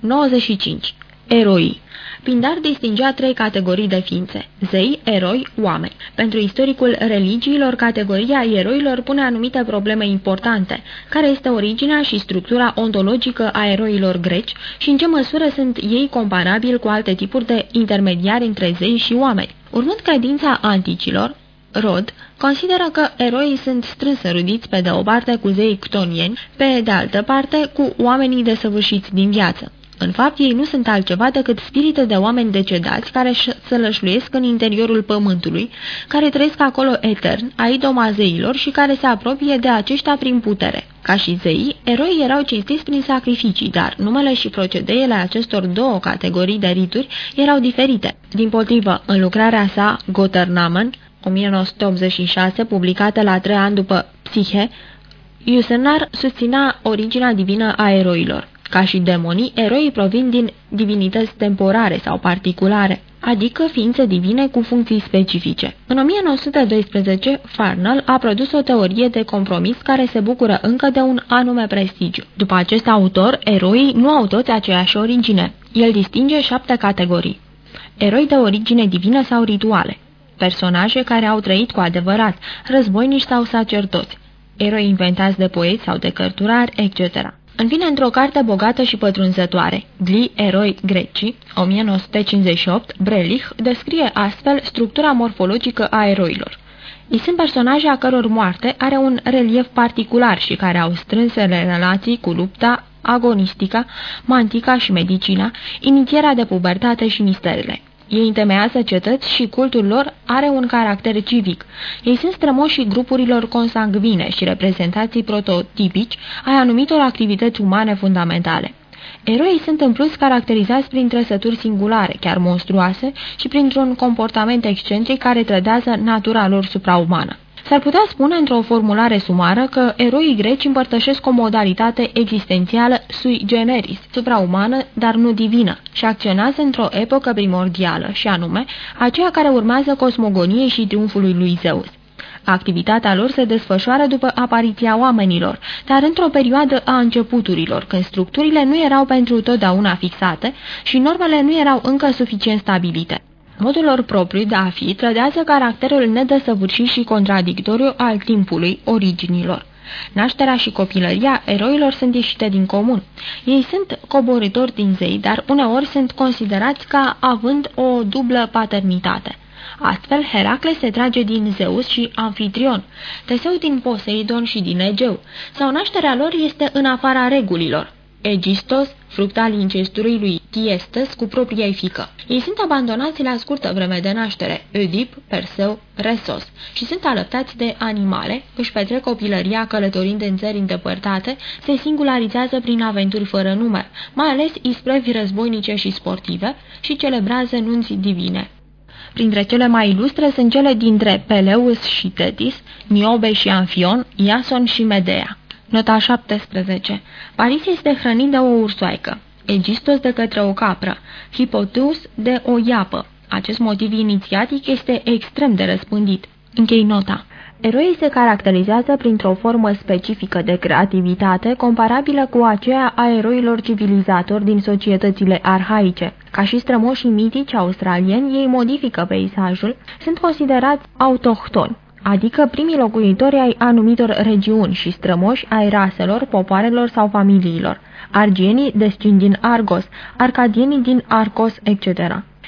95. Eroi Pindar distingea trei categorii de ființe, zei, eroi, oameni. Pentru istoricul religiilor, categoria eroilor pune anumite probleme importante, care este originea și structura ontologică a eroilor greci și în ce măsură sunt ei comparabili cu alte tipuri de intermediari între zei și oameni. Urmând credința anticilor, Rod consideră că eroii sunt strâns înrudiți pe de o parte cu zeii ctonieni, pe de altă parte cu oamenii desăvârșiți din viață. În fapt, ei nu sunt altceva decât spirite de oameni decedați care se lășluiesc în interiorul pământului, care trăiesc acolo etern, a idoma zeilor și care se apropie de aceștia prin putere. Ca și zeii, eroii erau cinstiți prin sacrificii, dar numele și procedeele acestor două categorii de rituri erau diferite. Din potrivă, în lucrarea sa, Gotternamen, 1986, publicată la trei ani după Psihe, Iusenar susținea originea divină a eroilor. Ca și demonii, eroii provin din divinități temporare sau particulare, adică ființe divine cu funcții specifice. În 1912, Farnell a produs o teorie de compromis care se bucură încă de un anume prestigiu. După acest autor, eroii nu au toți aceeași origine. El distinge șapte categorii. Eroi de origine divină sau rituale, personaje care au trăit cu adevărat, războinici sau sacerdoți, eroi inventați de poeți sau de cărturari, etc. În fine, într-o carte bogată și pătrunzătoare, Gli, eroi greci, 1958, Brelich descrie astfel structura morfologică a eroilor. Ei sunt personaje a căror moarte are un relief particular și care au strânsele relații cu lupta, agonistica, mantica și medicina, inițierea de pubertate și misterele. Ei întemeiază cetăți și cultul lor are un caracter civic. Ei sunt strămoșii grupurilor consangvine și reprezentații prototipici ai anumitor activități umane fundamentale. Eroii sunt în plus caracterizați prin trăsături singulare, chiar monstruoase, și printr-un comportament excentric care trădează natura lor supraumană. S-ar putea spune într-o formulare sumară că eroii greci împărtășesc o modalitate existențială sui generis, supraumană, dar nu divină, și acționează într-o epocă primordială, și anume, aceea care urmează cosmogoniei și triumfului lui Zeus. Activitatea lor se desfășoară după apariția oamenilor, dar într-o perioadă a începuturilor, când structurile nu erau pentru totdeauna fixate și normele nu erau încă suficient stabilite. Modul lor propriu de a fi trădează caracterul nedăsăvârșit și contradictoriu al timpului, originilor. Nașterea și copilăria eroilor sunt ieșite din comun. Ei sunt coborători din zei, dar uneori sunt considerați ca având o dublă paternitate. Astfel, Heracle se trage din Zeus și Amfitrion, Teseu din Poseidon și din Egeu, sau nașterea lor este în afara regulilor. Egistos, fruct al incestului lui Tiestes cu propria fică. Ei sunt abandonați la scurtă vreme de naștere, Oedip, Perseu, Resos, și sunt alăptați de animale, își petrec copilăria călătorind în țări îndepărtate, se singularizează prin aventuri fără număr, mai ales isprevi războinice și sportive, și celebrează nunți divine. Printre cele mai ilustre sunt cele dintre Peleus și Tetis, Niobe și Anfion, Iason și Medea. Nota 17. Paris este hrănit de o ursoaică, Egistos de către o capră, Hipoteus de o iapă. Acest motiv inițiatic este extrem de răspândit. Închei nota. Eroii se caracterizează printr-o formă specifică de creativitate comparabilă cu aceea a eroilor civilizatori din societățile arhaice. Ca și strămoșii mitici australieni, ei modifică peisajul, sunt considerați autohtoni adică primii locuitori ai anumitor regiuni și strămoși ai raselor, popoarelor sau familiilor, argienii descind din Argos, arcadienii din Arcos, etc.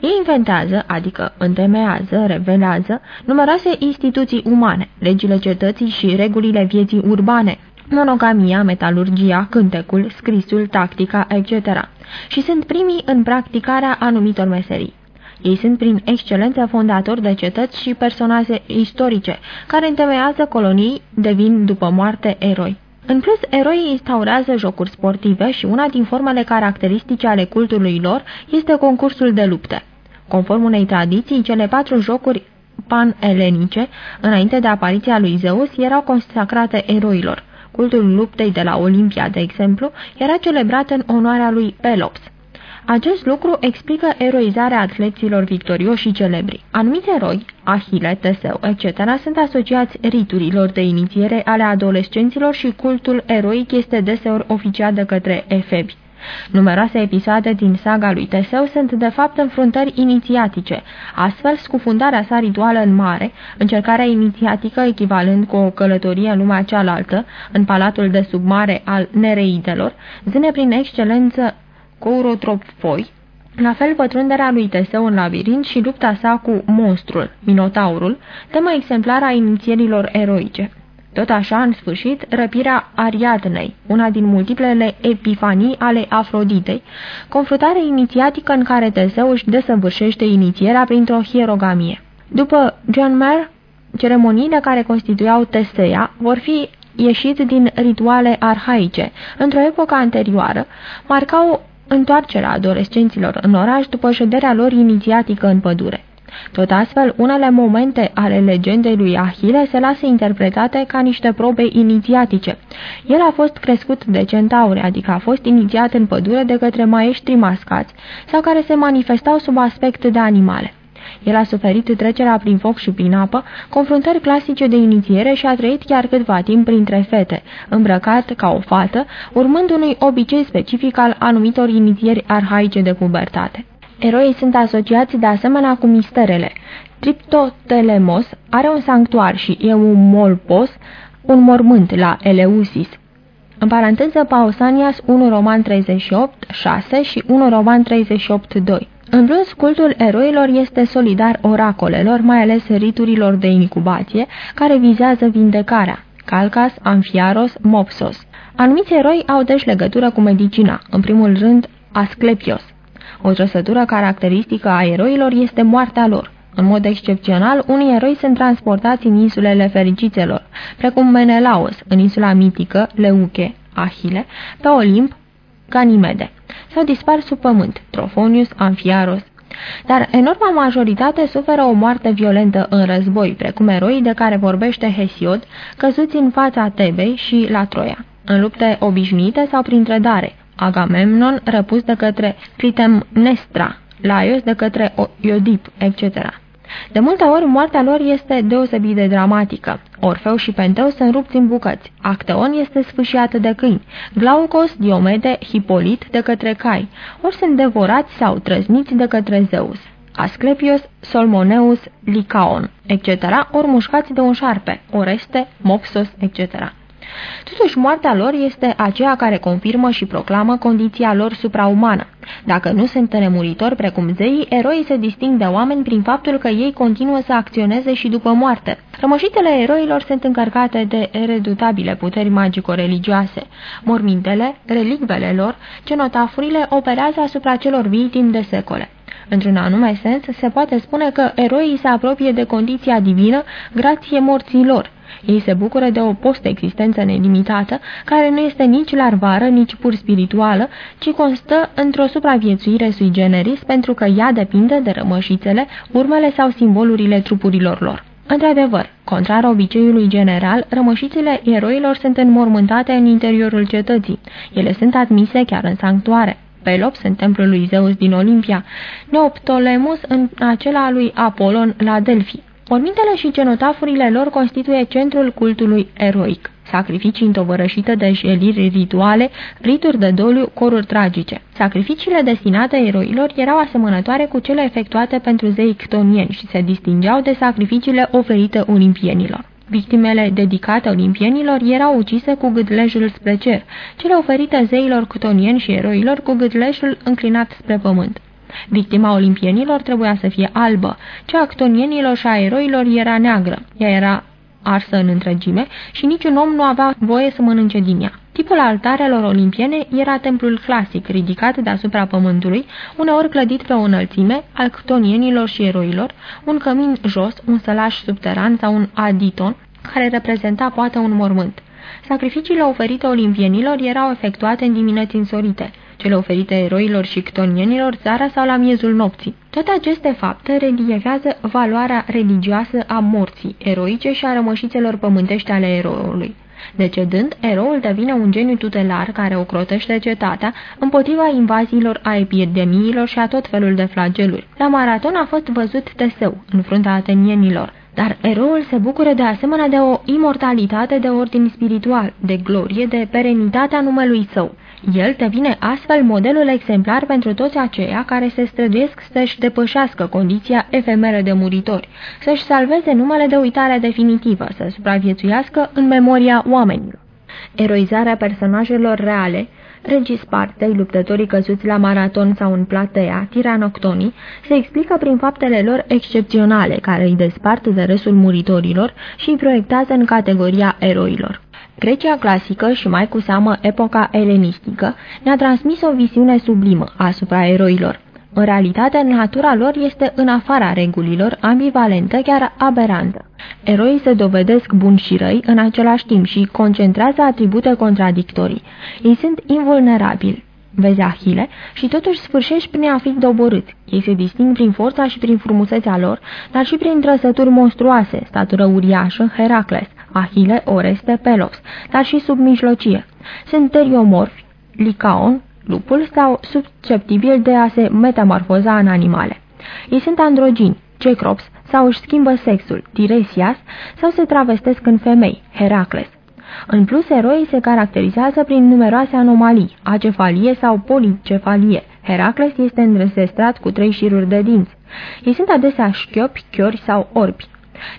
Ei inventează, adică întemeiază, revelează, numeroase instituții umane, legile cetății și regulile vieții urbane, monogamia, metalurgia, cântecul, scrisul, tactica, etc. Și sunt primii în practicarea anumitor meserii. Ei sunt prin excelență fondatori de cetăți și personaje istorice, care întemeiază colonii, devin după moarte eroi. În plus, eroii instaurează jocuri sportive și una din formele caracteristice ale cultului lor este concursul de lupte. Conform unei tradiții, cele patru jocuri pan-elenice, înainte de apariția lui Zeus, erau consacrate eroilor. Cultul luptei de la Olimpia, de exemplu, era celebrat în onoarea lui Pelops. Acest lucru explică eroizarea atleților victorioși și celebri. Anumiți eroi, Ahile, Teseu, etc., sunt asociați riturilor de inițiere ale adolescenților și cultul eroic este deseori oficiat de către efebi. Numeroase episoade din saga lui Teseu sunt de fapt înfruntări inițiatice, astfel scufundarea sa rituală în mare, încercarea inițiatică echivalent cu o călătorie în lumea cealaltă, în palatul de sub mare al Nereidelor, zâne prin excelență Courotropoi, la fel pătrunderea lui Teseu în labirint și lupta sa cu monstrul, Minotaurul, tema exemplară a inițierilor eroice. Tot așa, în sfârșit, răpirea Ariadnei, una din multiplele epifanii ale Afroditei, confruntare inițiatică în care Teseu își desăvârșește inițierea printr-o hierogamie. După John Mayer, ceremoniile care constituiau Teseia vor fi ieșit din rituale arhaice. Într-o epocă anterioară, marcau întoarcerea adolescenților în oraș după șederea lor inițiatică în pădure. Tot astfel, unele momente ale legendei lui Ahile se lasă interpretate ca niște probe inițiatice. El a fost crescut de centauri, adică a fost inițiat în pădure de către maestri mascați sau care se manifestau sub aspect de animale. El a suferit trecerea prin foc și prin apă, confruntări clasice de inițiere și a trăit chiar câtva timp printre fete, îmbrăcat ca o fată, urmând unui obicei specific al anumitor inițieri arhaice de pubertate. Eroii sunt asociați de asemenea cu misterele. Triptotelemos are un sanctuar și Eumolpos un mormânt la Eleusis. În paranteză Pausanias 1 Roman 38, 6 și 1 Roman 38, 2. În plus, cultul eroilor este solidar oracolelor, mai ales riturilor de incubație, care vizează vindecarea. Calcas, Amfiaros, Mopsos. Anumiți eroi au deci legătură cu medicina, în primul rând Asclepios. O trăsătură caracteristică a eroilor este moartea lor. În mod excepțional, unii eroi sunt transportați în insulele fericițelor, precum Menelaos, în insula mitică, Leuche, Ahile, pe Olimp, Ganimede, sau dispar sub pământ, Trofonius, Amfiaros. Dar enorma majoritate suferă o moarte violentă în război, precum eroii de care vorbește Hesiod, căzuți în fața Tebei și la Troia, în lupte obișnuite sau prin trădare, Agamemnon răpus de către Clitemnestra, Laios de către Iodip, etc. De multe ori, moartea lor este deosebit de dramatică. Orfeu și Penteu sunt rupți în bucăți. Acteon este sfâșiat de câini. Glaucos, Diomede, Hipolit de către cai. Ori sunt devorați sau trăzniți de către Zeus. Asclepios, Solmoneus, Licaon, etc., ori mușcați de un șarpe, Oreste, Mopsos, etc. Totuși, moartea lor este aceea care confirmă și proclamă condiția lor supraumană. Dacă nu sunt nemuritori precum zeii, eroii se disting de oameni prin faptul că ei continuă să acționeze și după moarte. Rămășitele eroilor sunt încărcate de redutabile puteri magico-religioase. Mormintele, relicvele lor, cenotafurile operează asupra celor vii timp de secole. Într-un anume sens, se poate spune că eroii se apropie de condiția divină grație morții lor. Ei se bucură de o post-existență nelimitată, care nu este nici larvară, nici pur spirituală, ci constă într-o supraviețuire sui generis, pentru că ea depinde de rămășițele, urmele sau simbolurile trupurilor lor. Într-adevăr, contrar obiceiului general, rămășițele eroilor sunt înmormântate în interiorul cetății. Ele sunt admise chiar în sanctuare. Pelops în templul lui Zeus din Olimpia, Neoptolemus în acela lui Apolon la Delphi. Mormintele și cenotafurile lor constituie centrul cultului eroic. Sacrificii întovărășite de jeliri rituale, rituri de doliu, coruri tragice. Sacrificiile destinate eroilor erau asemănătoare cu cele efectuate pentru zei ctonieni și se distingeau de sacrificiile oferite olimpienilor. Victimele dedicate olimpienilor erau ucise cu gâdlejul spre cer, cele oferite zeilor ctonieni și eroilor cu gâdlejul înclinat spre pământ. Victima olimpienilor trebuia să fie albă, cea a ctonienilor și a eroilor era neagră. Ea era arsă în întregime și niciun om nu avea voie să mănânce din ea. Tipul altarelor olimpiene era templul clasic, ridicat deasupra pământului, uneori clădit pe o înălțime, al ctonienilor și eroilor, un cămin jos, un sălaș subteran sau un aditon, care reprezenta poate un mormânt. Sacrificiile oferite olimpienilor erau efectuate în dimineți însorite cele oferite eroilor și ctonienilor țara sau la miezul nopții. Toate aceste fapte reliefează valoarea religioasă a morții eroice și a rămășițelor pământești ale eroului. Decedând, eroul devine un geniu tutelar care ocrotește cetatea împotriva invaziilor a epidemiilor și a tot felul de flageluri. La maraton a fost văzut Teseu, în fruntea atenienilor, dar eroul se bucură de asemenea de o imortalitate de ordin spiritual, de glorie, de perenitatea numelui său. El devine astfel modelul exemplar pentru toți aceia care se străduiesc să-și depășească condiția efemeră de muritori, să-și salveze numele de uitare definitivă, să supraviețuiască în memoria oamenilor. Eroizarea personajelor reale, Regii Spartei, luptătorii căzuți la maraton sau în platea, tiranoctonii, se explică prin faptele lor excepționale, care îi despart de restul muritorilor și îi proiectează în categoria eroilor. Grecia clasică și mai cu seamă epoca elenistică ne-a transmis o visiune sublimă asupra eroilor. În realitate, natura lor este în afara regulilor, ambivalentă, chiar aberantă. Eroii se dovedesc buni și răi în același timp și concentrează atribute contradictorii. Ei sunt invulnerabili. Vezi Ahile și totuși sfârșești prin a fi doborâți. Ei se disting prin forța și prin frumusețea lor, dar și prin trăsături monstruoase, statură uriașă, Heracles, Ahile, Oreste, Pelos, dar și sub mijlocie. Sunt teriomorfi, Licaon, lupul sau susceptibil de a se metamorfoza în animale. Ei sunt androgini, cecrops, sau își schimbă sexul, Tiresias, sau se travestesc în femei, Heracles. În plus, eroii se caracterizează prin numeroase anomalii, acefalie sau policefalie. Heracles este înresestrat cu trei șiruri de dinți. Ei sunt adesea șchiopi, chiori sau orbi.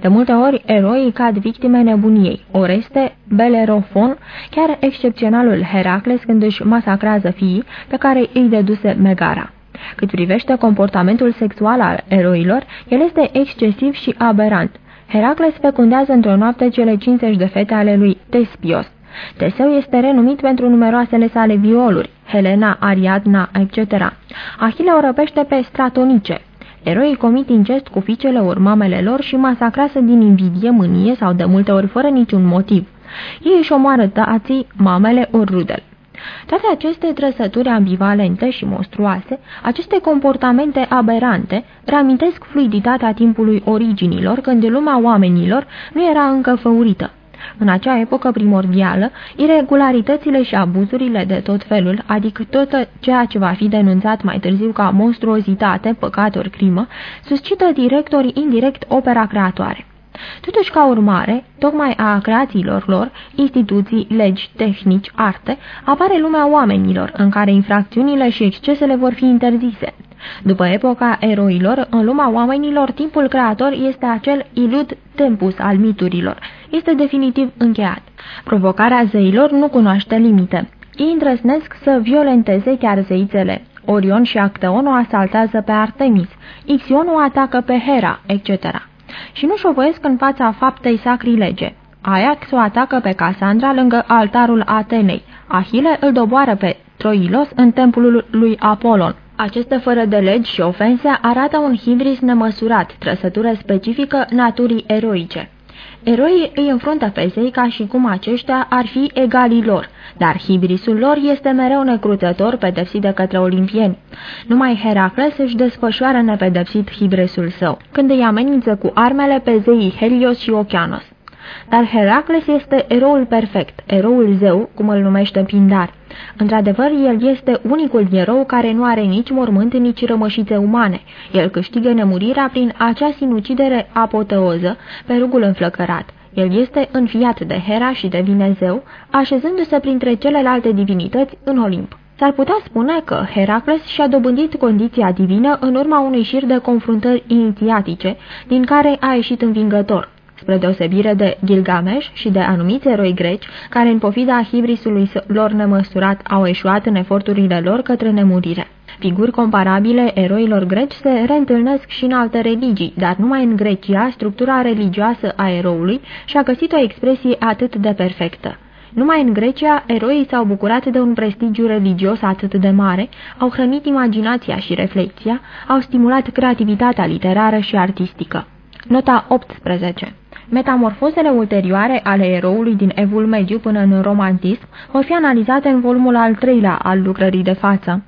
De multe ori, eroii cad victime nebuniei. Oreste, Belerofon, chiar excepționalul Heracles când își masacrează fiii pe care îi deduse Megara. Cât privește comportamentul sexual al eroilor, el este excesiv și aberant. Heracles fecundează într-o noapte cele 50 de fete ale lui Tespios. Teseu este renumit pentru numeroasele sale violuri, Helena, Ariadna, etc. Ahile o răpește pe stratonice, Eroii comit incest cu fiicele ori mamele lor și masacrează din invidie, mânie sau de multe ori fără niciun motiv. Ei își omoară tații, mamele ori rudele. Toate aceste trăsături ambivalente și monstruoase, aceste comportamente aberante, reamintesc fluiditatea timpului originilor, când lumea oamenilor nu era încă făurită. În acea epocă primordială, irregularitățile și abuzurile de tot felul, adică tot ceea ce va fi denunțat mai târziu ca monstruozitate, păcat ori crimă, suscită direct ori indirect opera creatoare. Totuși, ca urmare, tocmai a creațiilor lor, instituții, legi, tehnici, arte, apare lumea oamenilor, în care infracțiunile și excesele vor fi interzise. După epoca eroilor, în lumea oamenilor, timpul creator este acel ilud tempus al miturilor. Este definitiv încheiat. Provocarea zeilor nu cunoaște limite. Ei îndrăznesc să violenteze chiar zeițele. Orion și Acteon o asaltează pe Artemis, Ixion o atacă pe Hera, etc. Și nu șovăiesc în fața faptei sacrilege. Ajax o atacă pe Casandra lângă altarul Atenei. Ahile îl doboară pe Troilos în templul lui Apolon. Aceste fără de legi și ofense arată un hibris nemăsurat, trăsătură specifică naturii eroice. Eroii îi înfruntă pe zei ca și cum aceștia ar fi egalii lor, dar hibrisul lor este mereu necrutător pedepsit de către olimpieni. Numai Heracles își desfășoară nepedepsit hibrisul său, când îi amenință cu armele pe zeii Helios și Oceanos. Dar Heracles este eroul perfect, eroul zeu, cum îl numește Pindar. Într-adevăr, el este unicul erou care nu are nici mormânt, nici rămășițe umane. El câștigă nemurirea prin acea sinucidere apoteoză pe rugul înflăcărat. El este înfiat de Hera și devine zeu, așezându-se printre celelalte divinități în Olimp. S-ar putea spune că Heracles și-a dobândit condiția divină în urma unui șir de confruntări inițiatice, din care a ieșit învingător spre deosebire de Gilgamesh și de anumiți eroi greci, care în pofida hibrisului lor nemăsurat au eșuat în eforturile lor către nemurire. Figuri comparabile eroilor greci se reîntâlnesc și în alte religii, dar numai în Grecia structura religioasă a eroului și-a găsit o expresie atât de perfectă. Numai în Grecia, eroii s-au bucurat de un prestigiu religios atât de mare, au hrănit imaginația și reflexia, au stimulat creativitatea literară și artistică. Nota 18 Metamorfozele ulterioare ale eroului din Evul Mediu până în romantism vor fi analizate în volumul al treilea al lucrării de față.